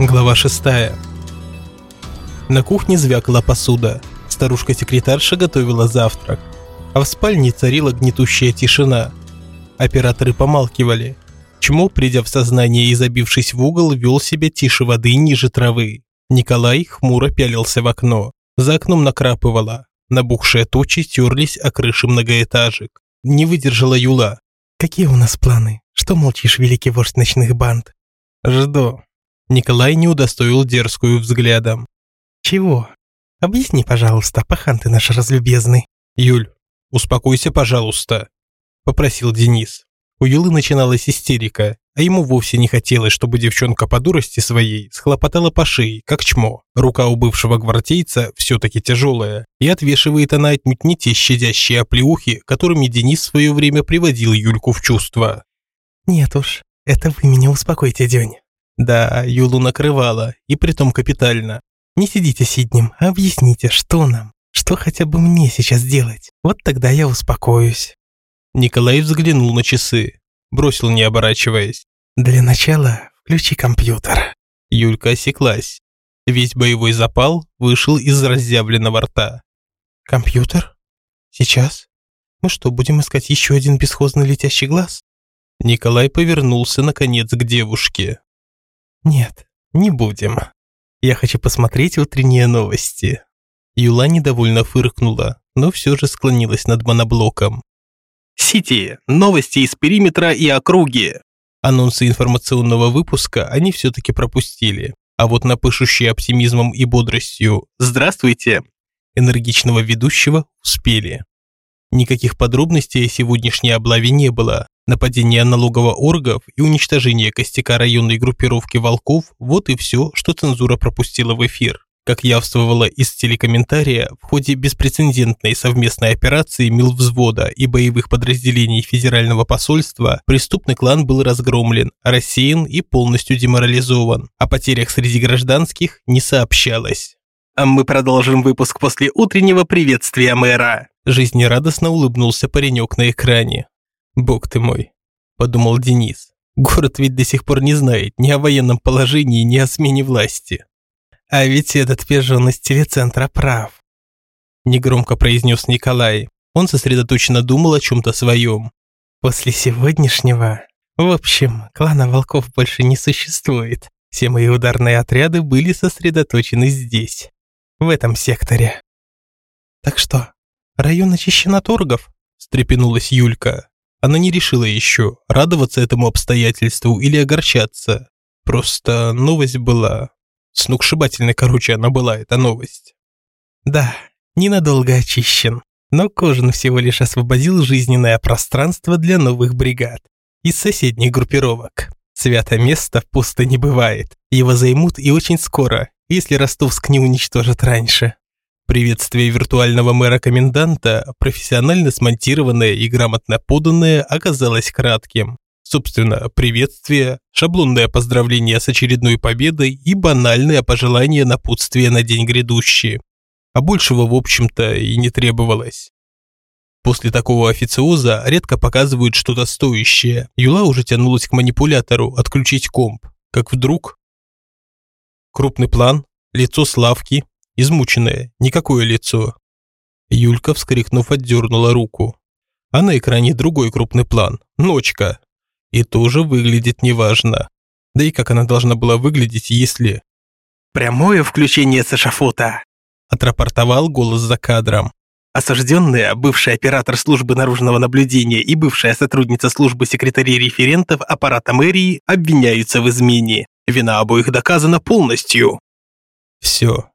Глава 6 На кухне звякала посуда. Старушка-секретарша готовила завтрак. А в спальне царила гнетущая тишина. Операторы помалкивали. Чмо, придя в сознание и забившись в угол, вел себя тише воды ниже травы. Николай хмуро пялился в окно. За окном накрапывало. Набухшие тучи терлись о крыши многоэтажек. Не выдержала Юла. «Какие у нас планы? Что молчишь, великий вождь ночных банд?» «Жду», Николай не удостоил дерзкую взглядом. «Чего? Объясни, пожалуйста, пахан ты наш разлюбезный». «Юль, успокойся, пожалуйста», – попросил Денис. У Юлы начиналась истерика, а ему вовсе не хотелось, чтобы девчонка по дурости своей схлопотала по шее, как чмо. Рука у бывшего гвардейца все-таки тяжелая, и отвешивает она отнюдь не те щадящие оплеухи, которыми Денис в свое время приводил Юльку в чувство. «Нет уж, это вы меня успокойте, День. Да, Юлу накрывала, и притом капитально. Не сидите сиднем, а объясните, что нам, что хотя бы мне сейчас делать. Вот тогда я успокоюсь. Николай взглянул на часы, бросил не оборачиваясь. Для начала включи компьютер. Юлька осеклась. Весь боевой запал вышел из разъявленного рта. Компьютер? Сейчас? Мы что, будем искать еще один бесхозный летящий глаз? Николай повернулся наконец к девушке. «Нет, не будем. Я хочу посмотреть утренние новости». Юла недовольно фыркнула, но все же склонилась над моноблоком. «Сити! Новости из периметра и округи!» Анонсы информационного выпуска они все-таки пропустили, а вот на пышущие оптимизмом и бодростью «Здравствуйте!» энергичного ведущего успели. Никаких подробностей о сегодняшней облаве не было, Нападение налогового оргов и уничтожение костяка районной группировки «Волков» – вот и все, что цензура пропустила в эфир. Как явствовало из телекомментария, в ходе беспрецедентной совместной операции Милвзвода и боевых подразделений Федерального посольства преступный клан был разгромлен, рассеян и полностью деморализован. О потерях среди гражданских не сообщалось. А мы продолжим выпуск после утреннего приветствия мэра. Жизнерадостно улыбнулся паренек на экране. «Бог ты мой», – подумал Денис. «Город ведь до сих пор не знает ни о военном положении, ни о смене власти». «А ведь этот пижон из телецентра прав», – негромко произнес Николай. Он сосредоточенно думал о чем-то своем. «После сегодняшнего... В общем, клана волков больше не существует. Все мои ударные отряды были сосредоточены здесь, в этом секторе». «Так что, район очищен от оргов?» – встрепенулась Юлька. Она не решила еще, радоваться этому обстоятельству или огорчаться. Просто новость была... Сногсшибательной, короче, она была, эта новость. Да, ненадолго очищен, но Кожин всего лишь освободил жизненное пространство для новых бригад из соседних группировок. Свято место пусто не бывает. Его займут и очень скоро, если Ростовск не уничтожат раньше. Приветствие виртуального мэра-коменданта, профессионально смонтированное и грамотно поданное, оказалось кратким. Собственно, приветствие, шаблонное поздравление с очередной победой и банальное пожелание напутствия на день грядущий. А большего, в общем-то, и не требовалось. После такого официоза редко показывают что-то стоящее. Юла уже тянулась к манипулятору отключить комп, как вдруг... Крупный план, лицо Славки, измученное, никакое лицо. Юлька, вскрикнув, отдернула руку. А на экране другой крупный план, ночка. И тоже выглядит неважно. Да и как она должна была выглядеть, если... «Прямое включение с эшафота», – отрапортовал голос за кадром. Осужденные, бывший оператор службы наружного наблюдения и бывшая сотрудница службы секретарей референтов аппарата мэрии обвиняются в измене. Вина обоих доказана полностью. Все,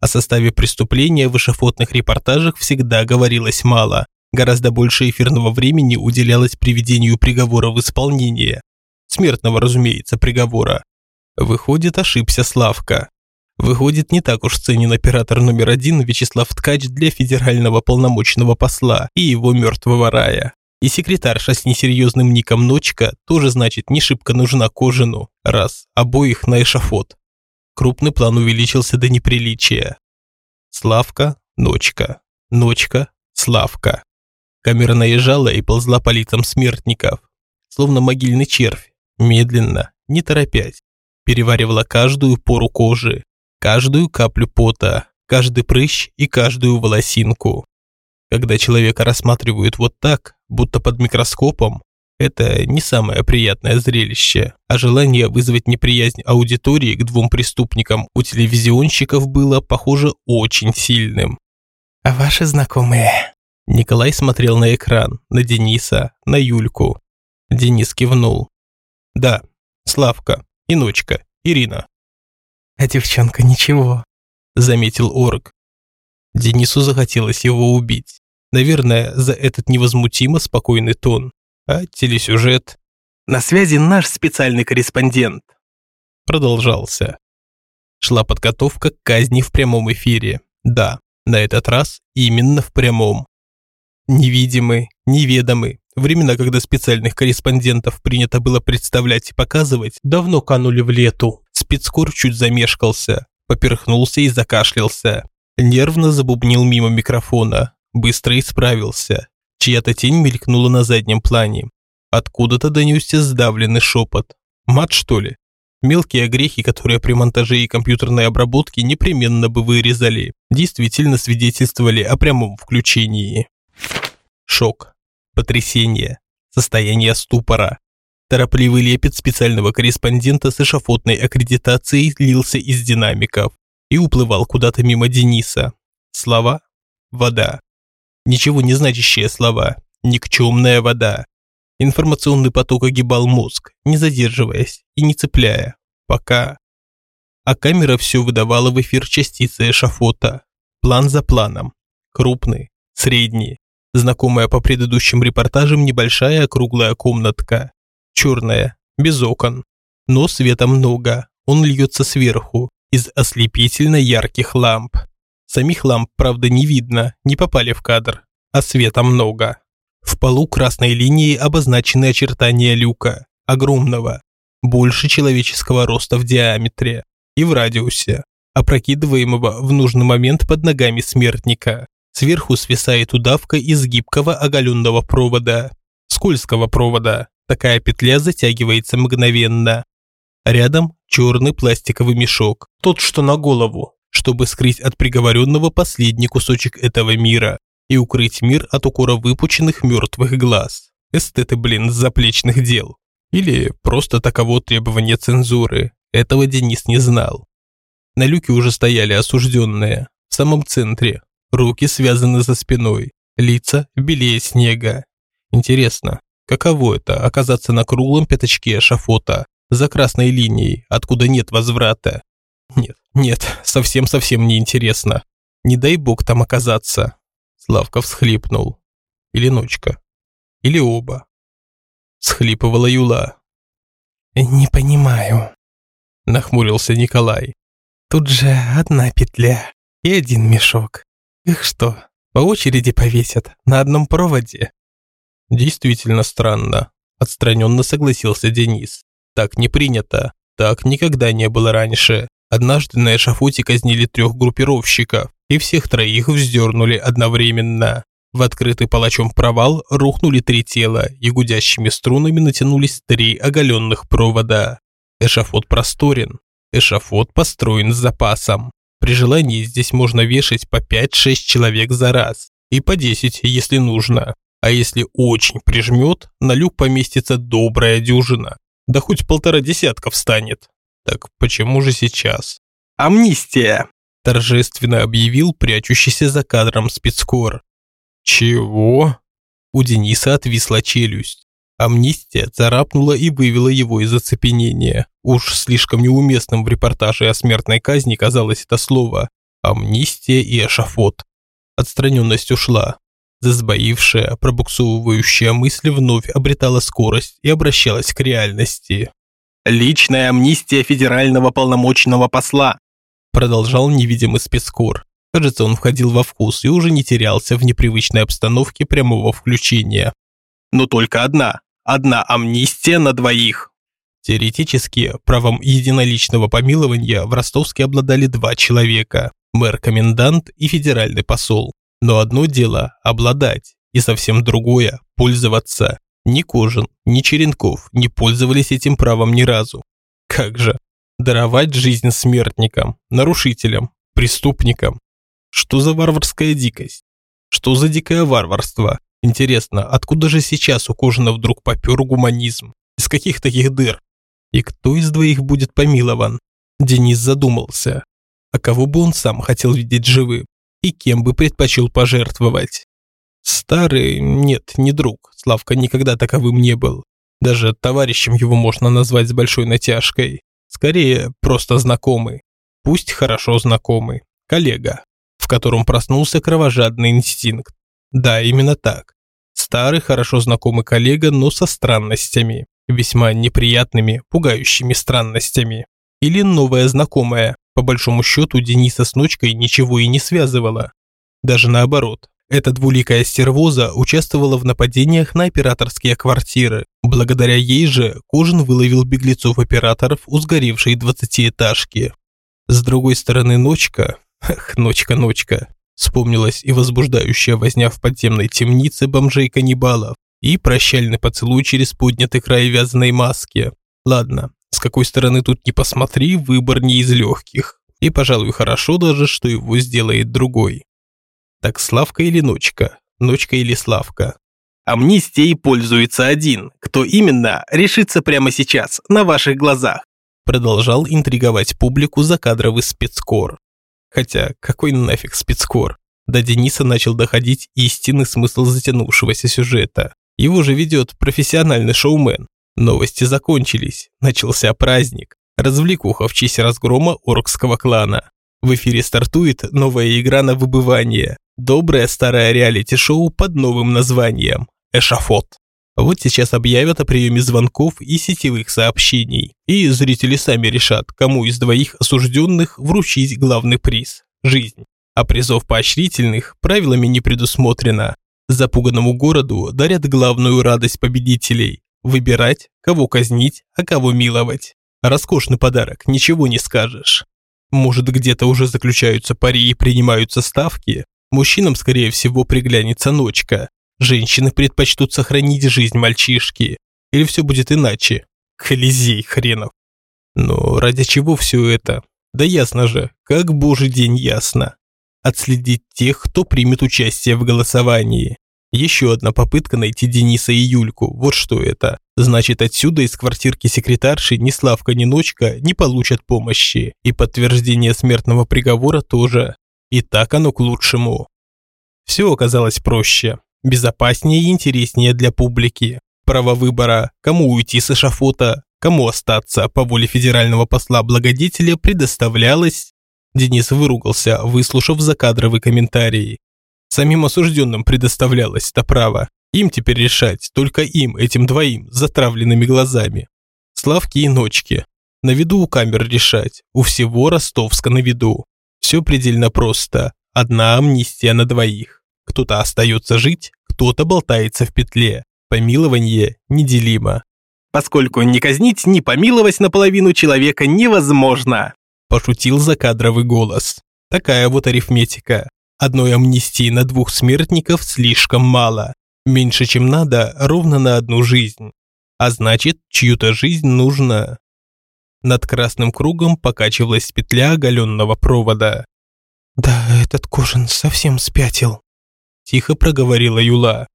о составе преступления в эшафотных репортажах всегда говорилось мало. Гораздо больше эфирного времени уделялось приведению приговора в исполнение. Смертного, разумеется, приговора. Выходит, ошибся Славка. Выходит, не так уж ценен оператор номер один Вячеслав Ткач для федерального полномочного посла и его мертвого рая. И секретарша с несерьезным ником Ночка тоже, значит, не шибко нужна Кожину, раз обоих на эшафот. Крупный план увеличился до неприличия. Славка, ночка, ночка, Славка. Камера наезжала и ползла по лицам смертников, словно могильный червь, медленно, не торопясь. переваривала каждую пору кожи, каждую каплю пота, каждый прыщ и каждую волосинку. Когда человека рассматривают вот так, будто под микроскопом, это не самое приятное зрелище, а желание вызвать неприязнь аудитории к двум преступникам у телевизионщиков было, похоже, очень сильным. «А ваши знакомые?» Николай смотрел на экран, на Дениса, на Юльку. Денис кивнул. «Да, Славка, Иночка, Ирина». «А девчонка ничего», – заметил Орг. Денису захотелось его убить. Наверное, за этот невозмутимо спокойный тон. А телесюжет... «На связи наш специальный корреспондент», – продолжался. Шла подготовка к казни в прямом эфире. Да, на этот раз именно в прямом. Невидимый, неведомый, времена, когда специальных корреспондентов принято было представлять и показывать, давно канули в лету. Спецкор чуть замешкался, поперхнулся и закашлялся. Нервно забубнил мимо микрофона, быстро исправился. Чья-то тень мелькнула на заднем плане. Откуда-то донесся сдавленный шепот. Мат, что ли? Мелкие огрехи, которые при монтаже и компьютерной обработке непременно бы вырезали, действительно свидетельствовали о прямом включении. Шок, потрясение, состояние ступора. Торопливый лепет специального корреспондента с эшафотной аккредитацией лился из динамиков и уплывал куда-то мимо Дениса. Слова? Вода. Ничего не значащие слова. Никчемная вода. Информационный поток огибал мозг, не задерживаясь и не цепляя. Пока... А камера все выдавала в эфир частицы эшафота. План за планом. Крупный, средний, знакомая по предыдущим репортажам небольшая круглая комнатка. Черная, без окон. Но света много, он льется сверху, из ослепительно ярких ламп. Самих ламп, правда, не видно, не попали в кадр, а света много. В полу красной линией обозначены очертания люка, огромного, больше человеческого роста в диаметре и в радиусе, опрокидываемого в нужный момент под ногами смертника. Сверху свисает удавка из гибкого оголенного провода, скользкого провода. Такая петля затягивается мгновенно. Рядом черный пластиковый мешок, тот, что на голову, чтобы скрыть от приговоренного последний кусочек этого мира и укрыть мир от укора выпученных мертвых глаз. Эстеты, блин, заплечных дел. Или просто таково требование цензуры. Этого Денис не знал. На люке уже стояли осужденные. В самом центре, Руки связаны за спиной, лица белее снега. Интересно, каково это оказаться на круглом пятачке эшафота, за красной линией, откуда нет возврата? Нет, нет, совсем-совсем не интересно. Не дай бог там оказаться. Славка всхлипнул. Или ночка. Или оба. Схлипывала Юла. «Не понимаю», – нахмурился Николай. «Тут же одна петля и один мешок. Их что, по очереди повесят на одном проводе? Действительно странно, отстраненно согласился Денис. Так не принято, так никогда не было раньше. Однажды на эшафоте казнили трех группировщиков, и всех троих вздернули одновременно. В открытый палачом провал рухнули три тела, и гудящими струнами натянулись три оголенных провода. Эшафот просторен, эшафот построен с запасом. При желании здесь можно вешать по 5-6 человек за раз. И по 10, если нужно. А если очень прижмет, на люк поместится добрая дюжина. Да хоть полтора десятка встанет. Так почему же сейчас? Амнистия! Торжественно объявил прячущийся за кадром спецкор. Чего? У Дениса отвисла челюсть. Амнистия царапнула и вывела его из оцепенения. Уж слишком неуместным в репортаже о смертной казни казалось это слово. Амнистия и эшафот. Отстраненность ушла. Засбоившая, пробуксовывающая мысль вновь обретала скорость и обращалась к реальности. «Личная амнистия федерального полномочного посла», продолжал невидимый спецкор. Кажется, он входил во вкус и уже не терялся в непривычной обстановке прямого включения. «Но только одна одна амнистия на двоих. Теоретически, правом единоличного помилования в Ростовске обладали два человека – мэр-комендант и федеральный посол. Но одно дело – обладать, и совсем другое – пользоваться. Ни Кожин, ни Черенков не пользовались этим правом ни разу. Как же? Даровать жизнь смертникам, нарушителям, преступникам. Что за варварская дикость? Что за дикое варварство? Интересно, откуда же сейчас у Кожина вдруг попер гуманизм? Из каких таких дыр? И кто из двоих будет помилован? Денис задумался. А кого бы он сам хотел видеть живым? И кем бы предпочел пожертвовать? Старый, нет, не друг. Славка никогда таковым не был. Даже товарищем его можно назвать с большой натяжкой. Скорее, просто знакомый. Пусть хорошо знакомый. Коллега, в котором проснулся кровожадный инстинкт. Да, именно так. Старый, хорошо знакомый коллега, но со странностями. Весьма неприятными, пугающими странностями. Или новая знакомая. По большому счету, Дениса с ночкой ничего и не связывала. Даже наоборот, эта двуликая стервоза участвовала в нападениях на операторские квартиры. Благодаря ей же Кожин выловил беглецов-операторов у сгоревшей двадцатиэтажки. С другой стороны, ночка... Ах, ночка-ночка. Вспомнилась и возбуждающая возня в подземной темнице бомжей-каннибалов, и прощальный поцелуй через поднятый край вязаной маски. Ладно, с какой стороны тут не посмотри, выбор не из легких. И, пожалуй, хорошо даже, что его сделает другой. Так Славка или Ночка? Ночка или Славка? Амнистией пользуется один. Кто именно, решится прямо сейчас, на ваших глазах. Продолжал интриговать публику закадровый спецкор. Хотя, какой нафиг спецкор? До Дениса начал доходить истинный смысл затянувшегося сюжета. Его же ведет профессиональный шоумен. Новости закончились, начался праздник. Развлекуха в честь разгрома оркского клана. В эфире стартует новая игра на выбывание. Доброе старое реалити-шоу под новым названием «Эшафот». Вот сейчас объявят о приеме звонков и сетевых сообщений, и зрители сами решат, кому из двоих осужденных вручить главный приз – жизнь. А призов поощрительных правилами не предусмотрено. Запуганному городу дарят главную радость победителей – выбирать, кого казнить, а кого миловать. Роскошный подарок, ничего не скажешь. Может, где-то уже заключаются пари и принимаются ставки, Мужчинам, скорее всего, приглянется ночка. Женщины предпочтут сохранить жизнь мальчишки. Или все будет иначе. Колизей хренов. Но ради чего все это? Да ясно же, как божий день ясно. Отследить тех, кто примет участие в голосовании. Еще одна попытка найти Дениса и Юльку. Вот что это. Значит, отсюда из квартирки секретарши ни Славка, ни Ночка не получат помощи. И подтверждение смертного приговора тоже. И так оно к лучшему. Все оказалось проще, безопаснее и интереснее для публики. Право выбора, кому уйти с эшафота, кому остаться по воле федерального посла-благодетеля предоставлялось. Денис выругался, выслушав закадровый комментарий. Самим осужденным предоставлялось это право. Им теперь решать, только им, этим двоим, с затравленными глазами. Славки и ночки. На виду у камер решать, у всего Ростовска на виду. Все предельно просто. Одна амнистия на двоих. Кто-то остается жить, кто-то болтается в петле. Помилование неделимо. Поскольку не казнить, ни помиловать наполовину человека невозможно. Пошутил закадровый голос. Такая вот арифметика. Одной амнистии на двух смертников слишком мало. Меньше, чем надо, ровно на одну жизнь. А значит, чью-то жизнь нужно над красным кругом покачивалась петля оголенного провода. «Да, этот Кожин совсем спятил», – тихо проговорила Юла.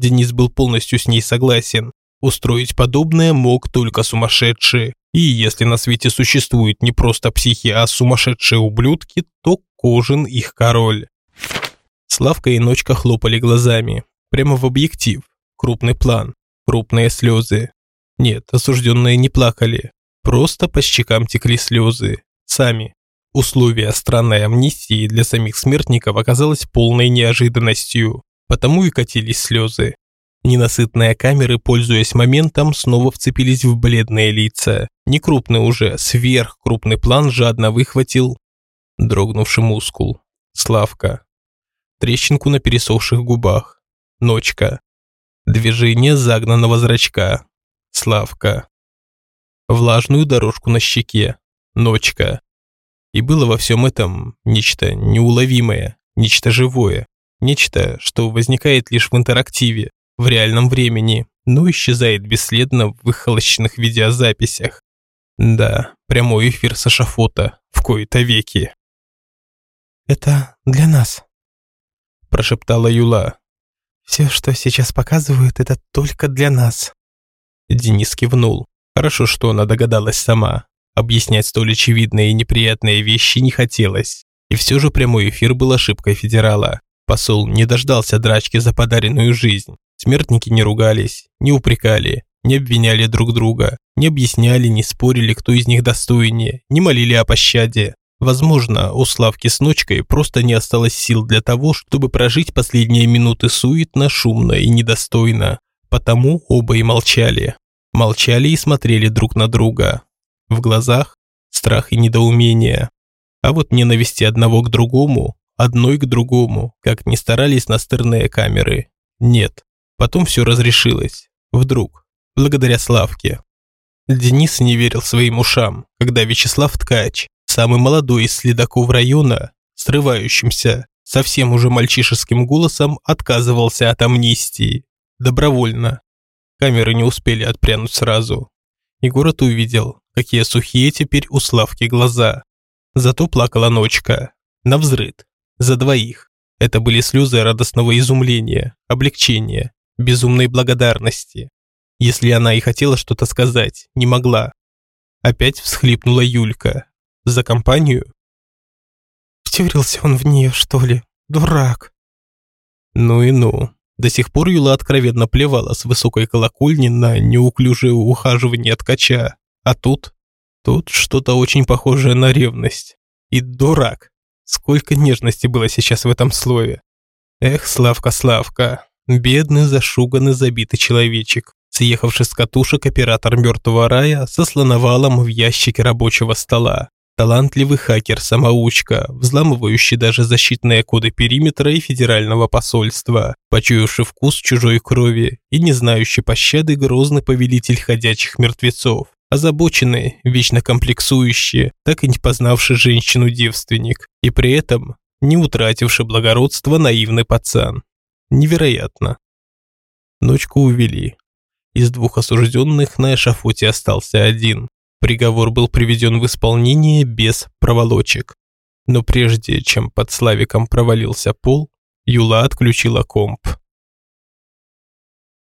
Денис был полностью с ней согласен. Устроить подобное мог только сумасшедший. И если на свете существуют не просто психи, а сумасшедшие ублюдки, то Кожин их король. Славка и Ночка хлопали глазами. Прямо в объектив. Крупный план. Крупные слезы. Нет, осужденные не плакали. Просто по щекам текли слезы. Сами. Условия странной амнистии для самих смертников оказалось полной неожиданностью, потому и катились слезы. Ненасытные камеры, пользуясь моментом, снова вцепились в бледные лица. Некрупный уже, сверхкрупный план жадно выхватил дрогнувший мускул. Славка. Трещинку на пересохших губах. Ночка. Движение загнанного зрачка. Славка влажную дорожку на щеке, ночка. И было во всем этом нечто неуловимое, нечто живое, нечто, что возникает лишь в интерактиве, в реальном времени, но исчезает бесследно в выхолощенных видеозаписях. Да, Прямой эфир с Ашафота в кои-то веки. «Это для нас», – прошептала Юла. «Все, что сейчас показывают, это только для нас». Денис кивнул. Хорошо, что она догадалась сама. Объяснять столь очевидные и неприятные вещи не хотелось. И все же прямой эфир был ошибкой федерала. Посол не дождался драчки за подаренную жизнь. Смертники не ругались, не упрекали, не обвиняли друг друга, не объясняли, не спорили, кто из них достойнее, не молили о пощаде. Возможно, у Славки с Ночкой просто не осталось сил для того, чтобы прожить последние минуты суетно, шумно и недостойно. Потому оба и молчали. Молчали и смотрели друг на друга. В глазах страх и недоумение. А вот ненависти одного к другому, одной к другому, как ни старались настырные камеры. Нет. Потом все разрешилось. Вдруг. Благодаря Славке. Денис не верил своим ушам, когда Вячеслав Ткач, самый молодой из следаков района, срывающимся, совсем уже мальчишеским голосом отказывался от амнистии. Добровольно. Камеры не успели отпрянуть сразу. И город увидел, какие сухие теперь у Славки глаза. Зато плакала ночка. Навзрыд. За двоих. Это были слезы радостного изумления, облегчения, безумной благодарности. Если она и хотела что-то сказать, не могла. Опять всхлипнула Юлька. За компанию? Втюрился он в нее, что ли? Дурак. Ну и ну. До сих пор Юла откровенно плевала с высокой колокольни на неуклюжее ухаживание ткача. А тут? Тут что-то очень похожее на ревность. И дурак. Сколько нежности было сейчас в этом слове. Эх, Славка, Славка. Бедный, зашуганный, забитый человечек съехавший с катушек оператор мертвого рая со слоновалом в ящике рабочего стола. Талантливый хакер-самоучка, взламывающий даже защитные коды периметра и федерального посольства, почуявший вкус чужой крови и не знающий пощады грозный повелитель ходячих мертвецов, озабоченный, вечно комплексующий, так и не познавший женщину-девственник, и при этом не утративший благородство наивный пацан. Невероятно. Ночку увели, из двух осужденных на эшафоте остался один. Приговор был приведен в исполнение без проволочек. Но прежде чем под Славиком провалился пол, Юла отключила комп.